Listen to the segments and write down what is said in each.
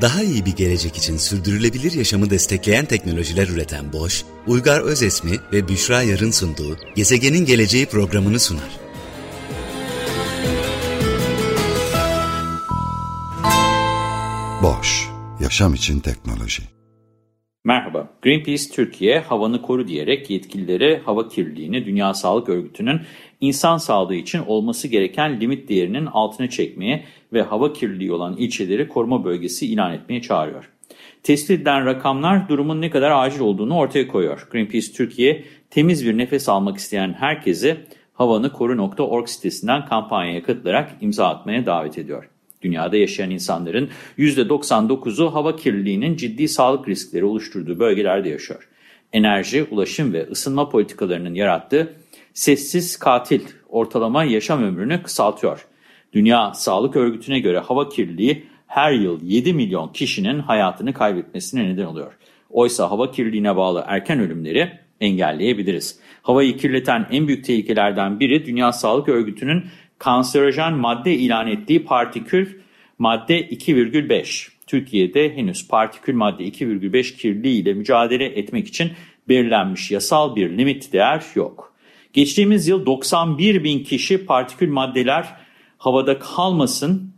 Daha iyi bir gelecek için sürdürülebilir yaşamı destekleyen teknolojiler üreten Boş, Uygar Özesmi ve Büşra Yarın sunduğu Gezegenin Geleceği programını sunar. Boş, yaşam için teknoloji. Merhaba, Greenpeace Türkiye havanı koru diyerek yetkilileri hava kirliliğini Dünya Sağlık Örgütü'nün insan sağlığı için olması gereken limit değerinin altına çekmeye ve hava kirliliği olan ilçeleri koruma bölgesi ilan etmeye çağırıyor. Tespit edilen rakamlar durumun ne kadar acil olduğunu ortaya koyuyor. Greenpeace Türkiye temiz bir nefes almak isteyen herkesi havanıkoru.org sitesinden kampanyaya katılarak imza atmaya davet ediyor. Dünyada yaşayan insanların %99'u hava kirliliğinin ciddi sağlık riskleri oluşturduğu bölgelerde yaşıyor. Enerji, ulaşım ve ısınma politikalarının yarattığı sessiz katil ortalama yaşam ömrünü kısaltıyor. Dünya Sağlık Örgütü'ne göre hava kirliliği her yıl 7 milyon kişinin hayatını kaybetmesine neden oluyor. Oysa hava kirliliğine bağlı erken ölümleri engelleyebiliriz. Havayı kirleten en büyük tehlikelerden biri Dünya Sağlık Örgütü'nün kanserojen madde ilan ettiği partikül madde 2,5. Türkiye'de henüz partikül madde 2,5 kirliliği ile mücadele etmek için belirlenmiş yasal bir limit değer yok. Geçtiğimiz yıl 91 bin kişi partikül maddeler havada kalmasın,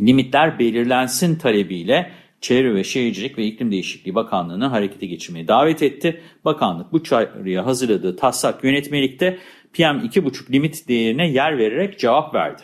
limitler belirlensin talebiyle Çevre ve Şehircilik ve İklim Değişikliği Bakanlığı'nı harekete geçirmeye davet etti. Bakanlık bu çağrıya hazırladığı taslak yönetmelikte PM2,5 limit değerine yer vererek cevap verdi.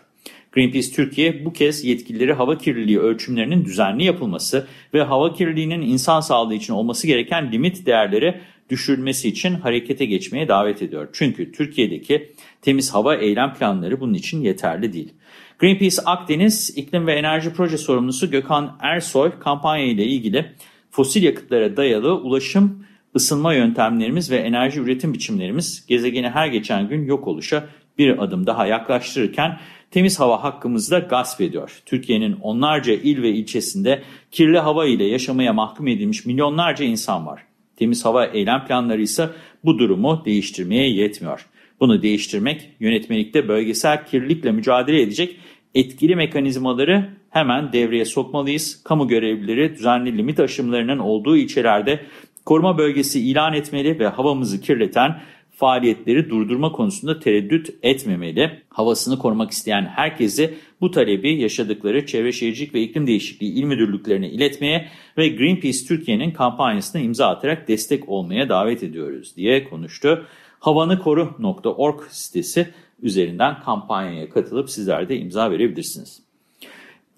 Greenpeace Türkiye bu kez yetkilileri hava kirliliği ölçümlerinin düzenli yapılması ve hava kirliliğinin insan sağlığı için olması gereken limit değerleri düşürülmesi için harekete geçmeye davet ediyor. Çünkü Türkiye'deki temiz hava eylem planları bunun için yeterli değil. Greenpeace Akdeniz İklim ve Enerji Proje Sorumlusu Gökhan Ersoy kampanya ile ilgili fosil yakıtlara dayalı ulaşım, ısınma yöntemlerimiz ve enerji üretim biçimlerimiz gezegeni her geçen gün yok oluşa bir adım daha yaklaştırırken temiz hava hakkımızı da gasp ediyor. Türkiye'nin onlarca il ve ilçesinde kirli hava ile yaşamaya mahkum edilmiş milyonlarca insan var. Temiz hava eylem planları ise bu durumu değiştirmeye yetmiyor. Bunu değiştirmek yönetmelikte bölgesel kirlilikle mücadele edecek etkili mekanizmaları hemen devreye sokmalıyız. Kamu görevlileri düzenli limit aşımlarının olduğu ilçelerde koruma bölgesi ilan etmeli ve havamızı kirleten faaliyetleri durdurma konusunda tereddüt etmemeli. Havasını korumak isteyen herkesi bu talebi yaşadıkları Çevre Şehircilik ve İklim Değişikliği İl Müdürlüklerine iletmeye ve Greenpeace Türkiye'nin kampanyasına imza atarak destek olmaya davet ediyoruz diye konuştu. Havanıkoru.org sitesi üzerinden kampanyaya katılıp sizler de imza verebilirsiniz.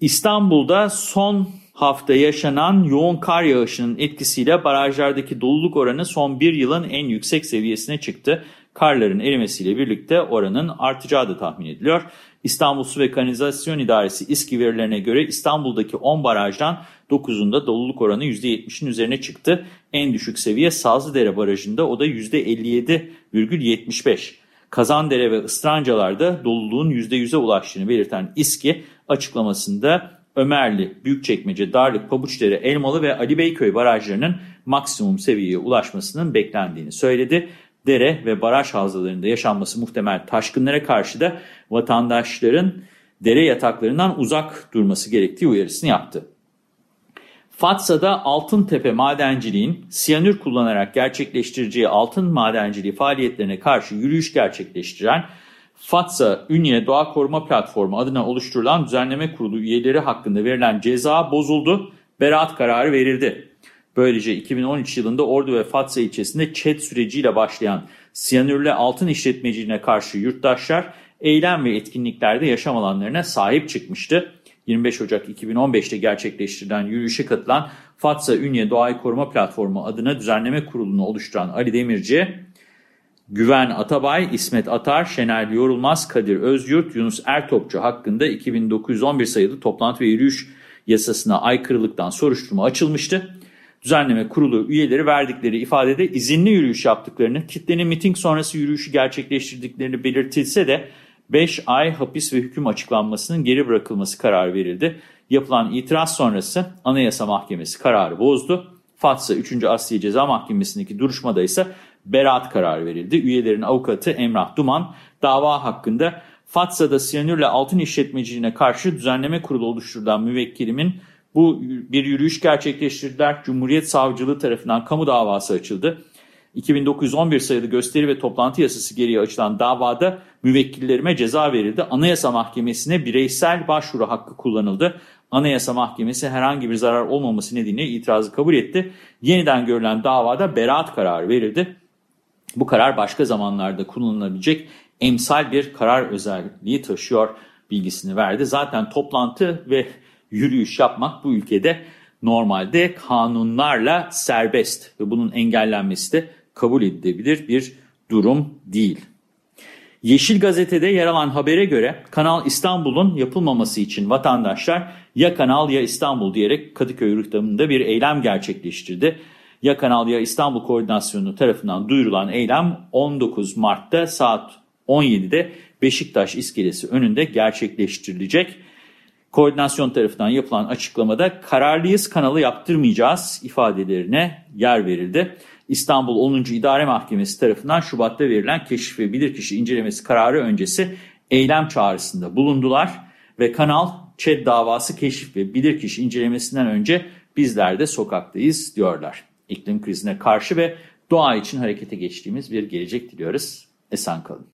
İstanbul'da son hafta yaşanan yoğun kar yağışının etkisiyle barajlardaki doluluk oranı son bir yılın en yüksek seviyesine çıktı. Karların erimesiyle birlikte oranın artacağı da tahmin ediliyor. İstanbul Su ve Kanalizasyon İdaresi İSKİ verilerine göre İstanbul'daki 10 barajdan 9'unda doluluk oranı %70'in üzerine çıktı. En düşük seviye Sazlıdere Barajı'nda o da %57,75. Kazandere ve Istrancalar'da doluluğun %100'e ulaştığını belirten İSKİ açıklamasında Ömerli, Büyükçekmece, Darlık, Pabuçdere, Elmalı ve Ali Beyköy barajlarının maksimum seviyeye ulaşmasının beklendiğini söyledi. Dere ve baraj havzalarında yaşanması muhtemel taşkınlara karşı da vatandaşların dere yataklarından uzak durması gerektiği uyarısını yaptı. Fatsa'da Altıntepe madenciliğin siyanür kullanarak gerçekleştireceği altın madenciliği faaliyetlerine karşı yürüyüş gerçekleştiren Fatsa Ünye Doğa Koruma Platformu adına oluşturulan düzenleme kurulu üyeleri hakkında verilen ceza bozuldu, beraat kararı verildi. Böylece 2013 yılında Ordu ve Fatsa ilçesinde ÇED süreciyle başlayan siyanürle altın işletmeciliğine karşı yurttaşlar eylem ve etkinliklerde yaşam alanlarına sahip çıkmıştı. 25 Ocak 2015'te gerçekleştirilen yürüyüşe katılan Fatsa Ünye Doğayı Koruma Platformu adına düzenleme kurulunu oluşturan Ali Demirci, Güven Atabay, İsmet Atar, Şener Yorulmaz, Kadir Özyurt, Yunus Ertopçu hakkında 2911 sayılı toplantı ve yürüyüş yasasına aykırılıktan soruşturma açılmıştı. Düzenleme kurulu üyeleri verdikleri ifadede izinli yürüyüş yaptıklarını, kitlenin miting sonrası yürüyüşü gerçekleştirdiklerini belirtilse de 5 ay hapis ve hüküm açıklanmasının geri bırakılması kararı verildi. Yapılan itiraz sonrası Anayasa Mahkemesi kararı bozdu. Fatsa 3. Asliye Ceza Mahkemesi'ndeki duruşmada ise beraat kararı verildi. Üyelerin avukatı Emrah Duman dava hakkında Fatsa'da siyanürle altın işletmeciliğine karşı düzenleme kurulu oluşturulan müvekkilimin Bu bir yürüyüş gerçekleştirdiler. Cumhuriyet Savcılığı tarafından kamu davası açıldı. 2911 sayılı gösteri ve toplantı yasası gereği açılan davada müvekkillerime ceza verildi. Anayasa Mahkemesi'ne bireysel başvuru hakkı kullanıldı. Anayasa Mahkemesi herhangi bir zarar olmaması nedeniyle itirazı kabul etti. Yeniden görülen davada beraat kararı verildi. Bu karar başka zamanlarda kullanılabilecek emsal bir karar özelliği taşıyor bilgisini verdi. Zaten toplantı ve yürüyüş yapmak bu ülkede normalde kanunlarla serbest ve bunun engellenmesi de kabul edilebilir bir durum değil. Yeşil Gazete'de yer alan habere göre Kanal İstanbul'un yapılmaması için vatandaşlar ya Kanal ya İstanbul diyerek Kadıköy rıhtamında bir eylem gerçekleştirdi. Ya Kanal ya İstanbul Koordinasyonu tarafından duyurulan eylem 19 Mart'ta saat 17'de Beşiktaş iskelesi önünde gerçekleştirilecek. Koordinasyon tarafından yapılan açıklamada kararlıyız kanalı yaptırmayacağız ifadelerine yer verildi. İstanbul 10. İdare Mahkemesi tarafından Şubat'ta verilen keşif ve bilirkişi incelemesi kararı öncesi eylem çağrısında bulundular ve kanal ÇED davası keşif ve bilirkişi incelemesinden önce bizler de sokaktayız diyorlar. İklim krizine karşı ve doğa için harekete geçtiğimiz bir gelecek diliyoruz. Esen kalın.